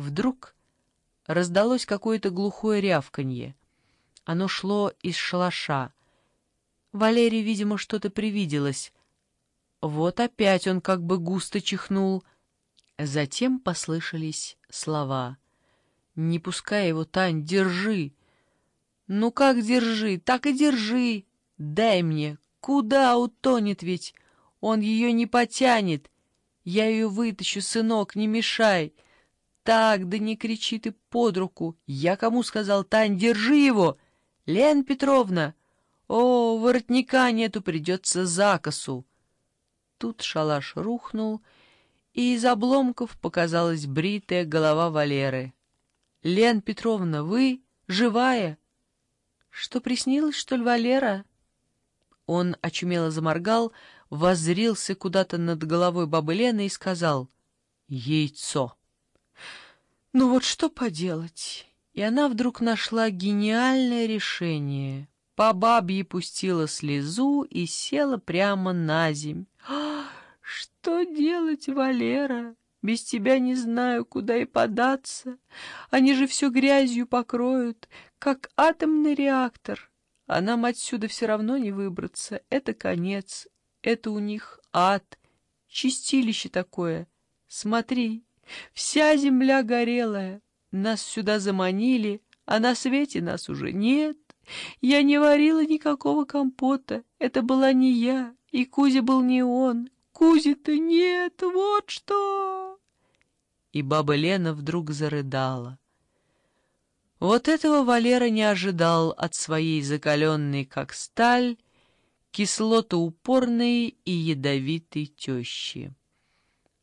Вдруг раздалось какое-то глухое рявканье. Оно шло из шалаша. Валерий, видимо, что-то привиделось. Вот опять он как бы густо чихнул. Затем послышались слова. «Не пускай его, Тань, держи!» «Ну как держи? Так и держи! Дай мне! Куда утонет ведь? Он ее не потянет! Я ее вытащу, сынок, не мешай!» «Так, да не кричи ты под руку! Я кому сказал, Тань, держи его!» «Лен Петровна! О, воротника нету, придется закосу!» Тут шалаш рухнул, и из обломков показалась бритая голова Валеры. «Лен Петровна, вы живая?» «Что приснилось, что ли, Валера?» Он очумело заморгал, воззрился куда-то над головой бабы Лены и сказал «Яйцо». «Ну вот что поделать?» И она вдруг нашла гениальное решение. По бабье пустила слезу и села прямо на земь. «А, что делать, Валера? Без тебя не знаю, куда и податься. Они же все грязью покроют, как атомный реактор. А нам отсюда все равно не выбраться. Это конец, это у них ад, чистилище такое. Смотри, вся земля горелая». Нас сюда заманили, а на свете нас уже нет. Я не варила никакого компота, это была не я, и Кузя был не он. Кузи-то нет, вот что!» И баба Лена вдруг зарыдала. Вот этого Валера не ожидал от своей закаленной, как сталь, кислотоупорной и ядовитой тещи.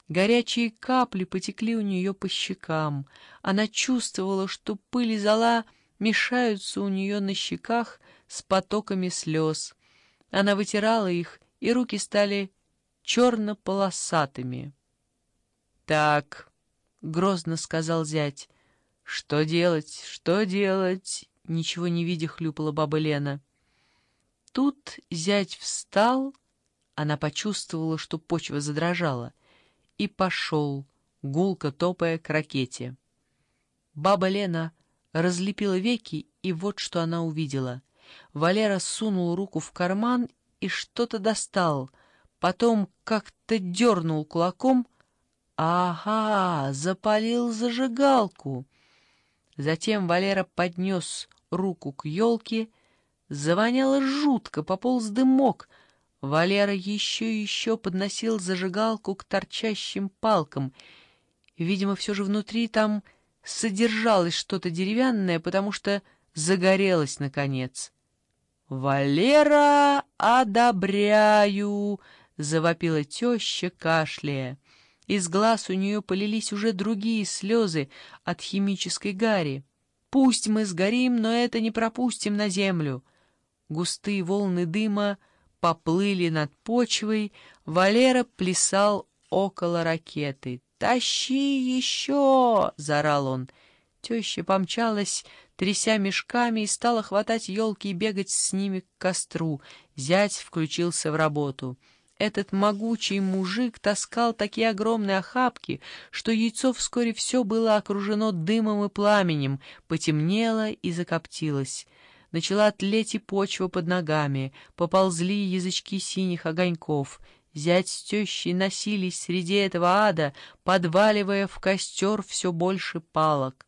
Горячие капли потекли у нее по щекам. Она чувствовала, что пыль и зола мешаются у нее на щеках с потоками слез. Она вытирала их, и руки стали черно-полосатыми. «Так», — грозно сказал зять, — «что делать, что делать?» Ничего не видя, хлюпала баба Лена. Тут зять встал, она почувствовала, что почва задрожала — и пошел, гулко топая к ракете. Баба Лена разлепила веки, и вот что она увидела. Валера сунул руку в карман и что-то достал, потом как-то дернул кулаком. Ага, запалил зажигалку. Затем Валера поднес руку к елке, завоняло жутко, пополз дымок — Валера еще и еще подносил зажигалку к торчащим палкам. Видимо, все же внутри там содержалось что-то деревянное, потому что загорелось наконец. «Валера, одобряю!» — завопила теща, кашляя. Из глаз у нее полились уже другие слезы от химической гари. «Пусть мы сгорим, но это не пропустим на землю!» Густые волны дыма поплыли над почвой, Валера плясал около ракеты. «Тащи еще!» — заорал он. Теща помчалась, тряся мешками, и стала хватать елки и бегать с ними к костру. Зять включился в работу. Этот могучий мужик таскал такие огромные охапки, что яйцо вскоре все было окружено дымом и пламенем, потемнело и закоптилось начала тлеть и почва под ногами, поползли язычки синих огоньков. Зять с тещей носились среди этого ада, подваливая в костер все больше палок.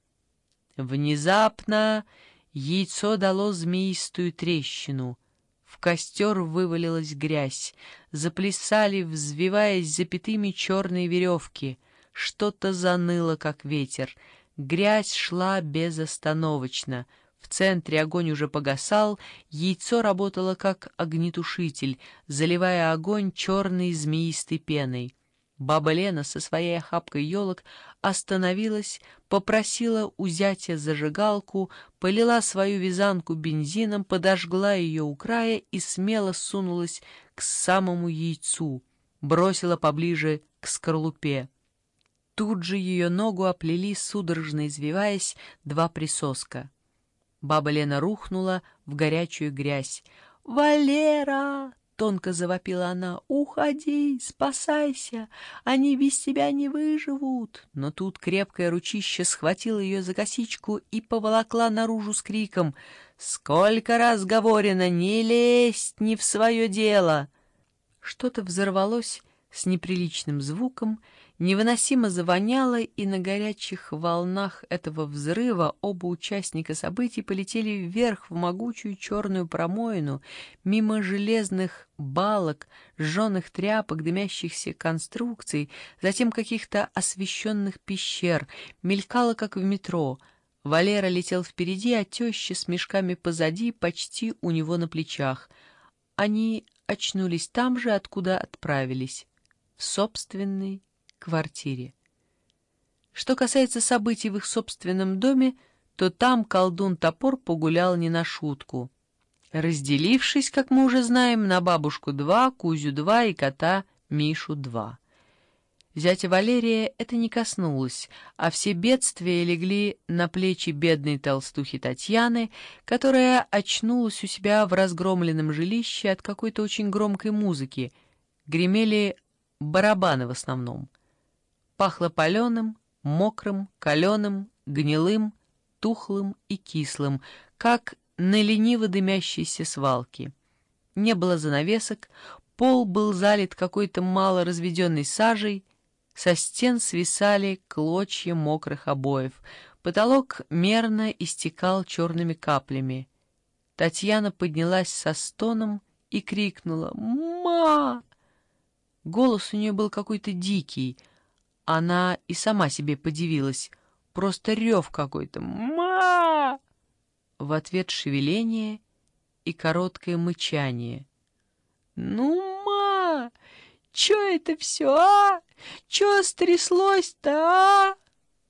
Внезапно яйцо дало змеистую трещину. В костер вывалилась грязь, заплясали, взвиваясь запятыми черные веревки. Что-то заныло, как ветер. Грязь шла безостановочно — в центре огонь уже погасал, яйцо работало как огнетушитель, заливая огонь черной змеистой пеной. Баба Лена со своей охапкой елок остановилась, попросила у зятя зажигалку, полила свою вязанку бензином, подожгла ее у края и смело сунулась к самому яйцу, бросила поближе к скорлупе. Тут же ее ногу оплели, судорожно извиваясь, два присоска. Баба Лена рухнула в горячую грязь. «Валера! тонко завопила она. «Уходи, спасайся! Они без тебя не выживут!» Но тут крепкое ручище схватило ее за косичку и поволокла наружу с криком. «Сколько раз говорено, не лезть не в свое дело!» Что-то взорвалось с неприличным звуком, невыносимо завоняло, и на горячих волнах этого взрыва оба участника событий полетели вверх в могучую черную промоину, мимо железных балок, жженых тряпок, дымящихся конструкций, затем каких-то освещенных пещер, мелькало, как в метро. Валера летел впереди, а теща с мешками позади, почти у него на плечах. Они очнулись там же, откуда отправились в собственной квартире. Что касается событий в их собственном доме, то там колдун-топор погулял не на шутку. Разделившись, как мы уже знаем, на бабушку два, Кузю два и кота Мишу два. Зятя Валерия это не коснулось, а все бедствия легли на плечи бедной толстухи Татьяны, которая очнулась у себя в разгромленном жилище от какой-то очень громкой музыки. Гремели барабаны в основном. Пахло паленым, мокрым, каленым, гнилым, тухлым и кислым, как на лениво дымящейся свалке. Не было занавесок, пол был залит какой-то мало разведенной сажей, со стен свисали клочья мокрых обоев, потолок мерно истекал черными каплями. Татьяна поднялась со стоном и крикнула «Ма!». Голос у нее был какой-то дикий. Она и сама себе подивилась. Просто рев какой-то. «Ма!» В ответ шевеление и короткое мычание. «Ну, ма! Чё это все, а? Чё стряслось-то, а?»